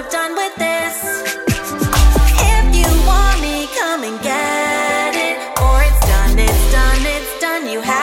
done with this. If you want me, come and get it. Or it's done, it's done, it's done. You have.